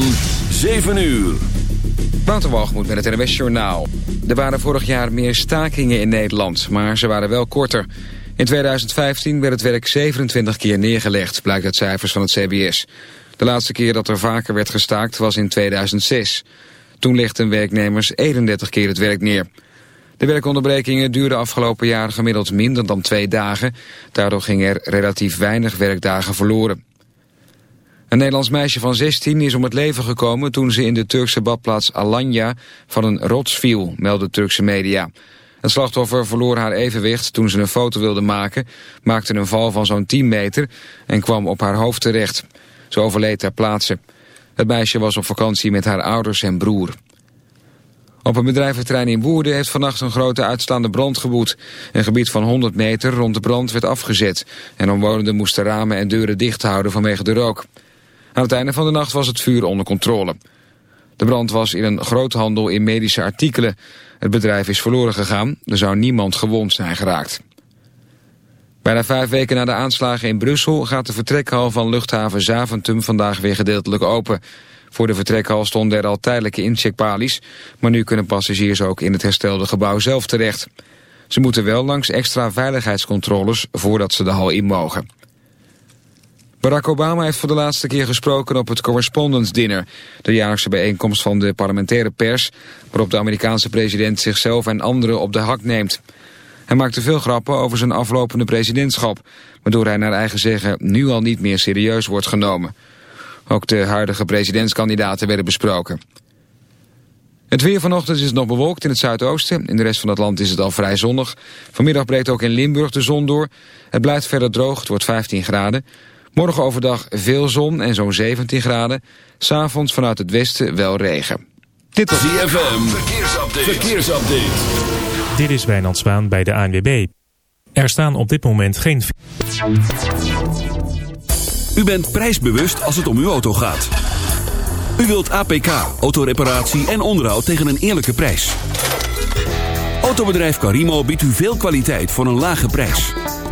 van 7 uur. Waterwalgemoed met het NWS Journaal. Er waren vorig jaar meer stakingen in Nederland, maar ze waren wel korter. In 2015 werd het werk 27 keer neergelegd, blijkt uit cijfers van het CBS. De laatste keer dat er vaker werd gestaakt was in 2006. Toen legden werknemers 31 keer het werk neer. De werkonderbrekingen duurden afgelopen jaar gemiddeld minder dan twee dagen. Daardoor gingen er relatief weinig werkdagen verloren. Een Nederlands meisje van 16 is om het leven gekomen toen ze in de Turkse badplaats Alanya van een rots viel, melden Turkse media. Het slachtoffer verloor haar evenwicht toen ze een foto wilde maken, maakte een val van zo'n 10 meter en kwam op haar hoofd terecht. Ze overleed ter plaatse. Het meisje was op vakantie met haar ouders en broer. Op een bedrijventerrein in Woerden heeft vannacht een grote uitstaande brand geboet. Een gebied van 100 meter rond de brand werd afgezet. En omwonenden moesten ramen en deuren dicht houden vanwege de rook. Aan het einde van de nacht was het vuur onder controle. De brand was in een groothandel in medische artikelen. Het bedrijf is verloren gegaan. Er zou niemand gewond zijn geraakt. Bijna vijf weken na de aanslagen in Brussel gaat de vertrekhal van luchthaven Zaventem vandaag weer gedeeltelijk open. Voor de vertrekhal stonden er al tijdelijke incheckpalies, maar nu kunnen passagiers ook in het herstelde gebouw zelf terecht. Ze moeten wel langs extra veiligheidscontroles voordat ze de hal in mogen. Barack Obama heeft voor de laatste keer gesproken op het Correspondence Dinner, de jaarlijkse bijeenkomst van de parlementaire pers, waarop de Amerikaanse president zichzelf en anderen op de hak neemt. Hij maakte veel grappen over zijn aflopende presidentschap, waardoor hij naar eigen zeggen nu al niet meer serieus wordt genomen. Ook de huidige presidentskandidaten werden besproken. Het weer vanochtend is nog bewolkt in het zuidoosten. In de rest van het land is het al vrij zonnig. Vanmiddag breekt ook in Limburg de zon door. Het blijft verder droog, het wordt 15 graden. Morgen overdag veel zon en zo'n 17 graden. S'avonds vanuit het westen wel regen. Dit was ZFM, verkeersupdate. verkeersupdate. Dit is Wijnand Zwaan bij de ANWB. Er staan op dit moment geen... U bent prijsbewust als het om uw auto gaat. U wilt APK, autoreparatie en onderhoud tegen een eerlijke prijs. Autobedrijf Carimo biedt u veel kwaliteit voor een lage prijs.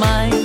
Mine,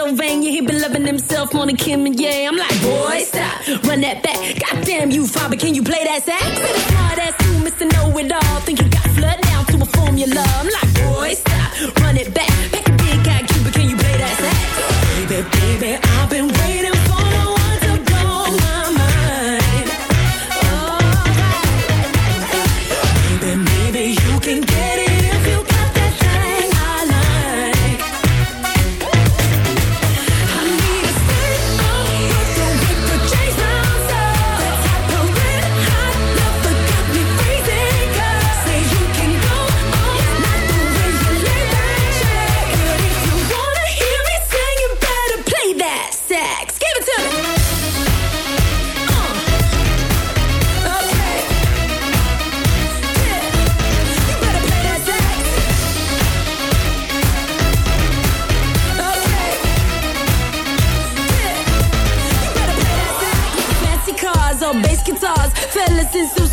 Pennsylvania. He been loving himself on than Kim and yeah. I'm like, boy, stop, run that back. Goddamn you, father, can you play that sax? Smart ass you, Mr. Know It All. Think you got flood down to a formula. I'm like, boy, stop, run it back. Pack a big guy, Cuba, can you play that sax? Baby, baby, I've been waiting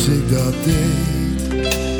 als ik dat deed.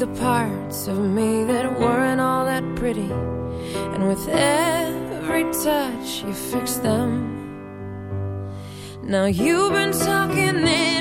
the parts of me that weren't all that pretty. And with every touch, you fixed them. Now you've been talking in.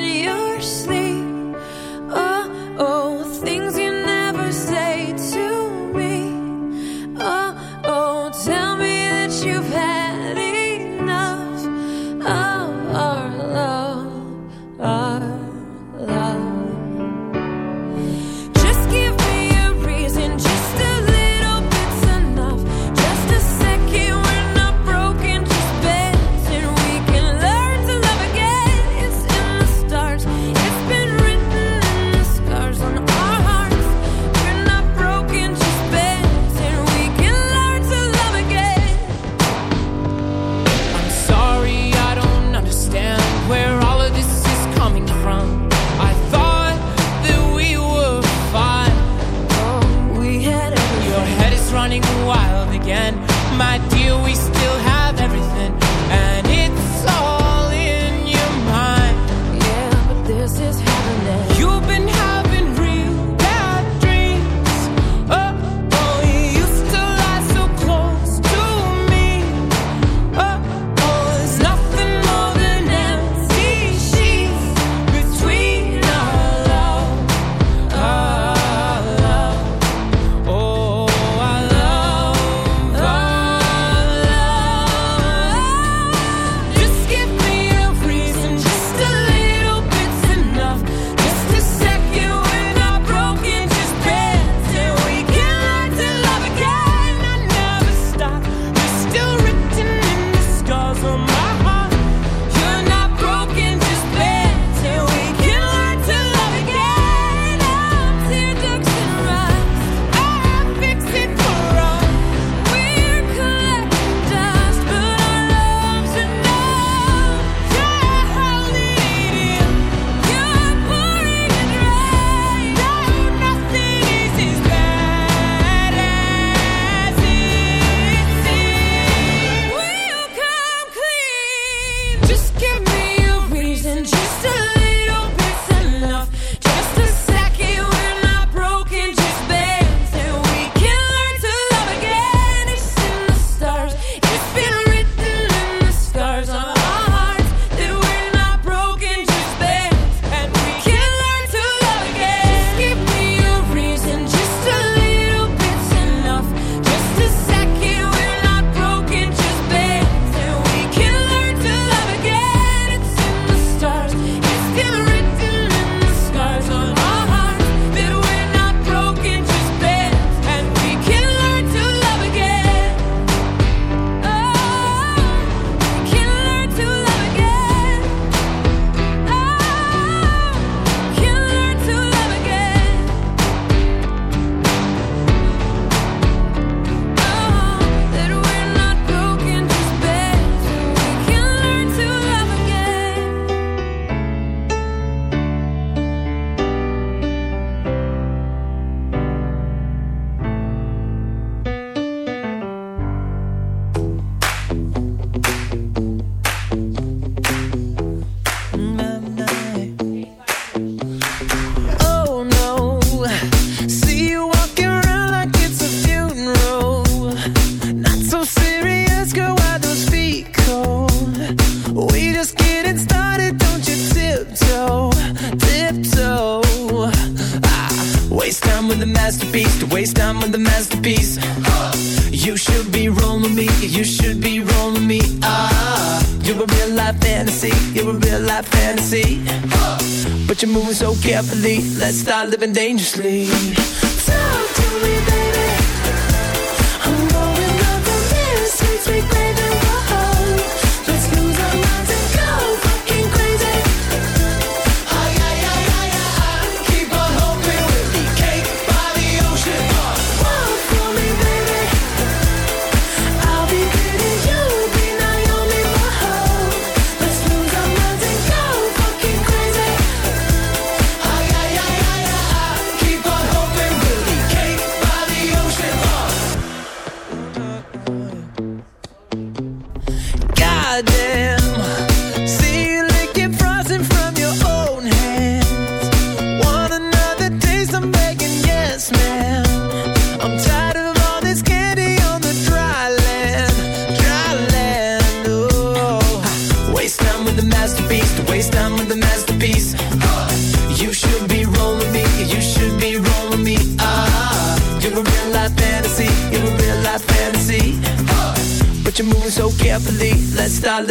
Living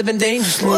living dangerously.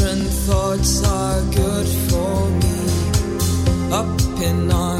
different thoughts are good for me. Up in arms.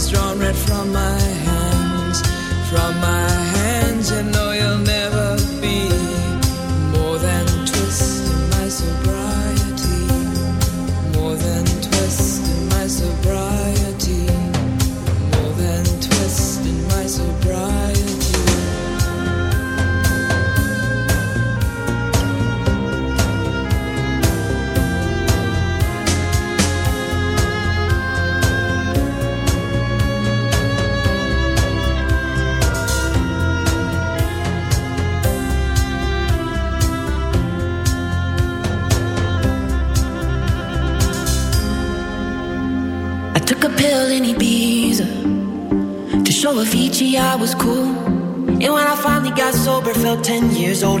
has drawn red from my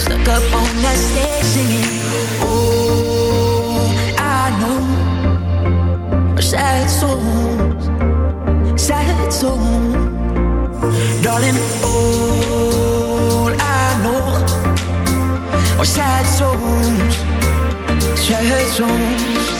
Stuck up on that stage. Oh, I know are sad souls, sad souls, darling. All I know are sad souls, sad souls.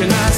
and I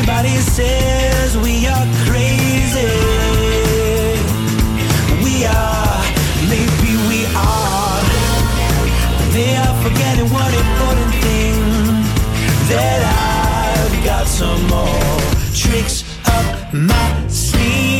everybody says we are crazy. We are, maybe we are. They are forgetting one important thing that I've got some more tricks up my sleeve.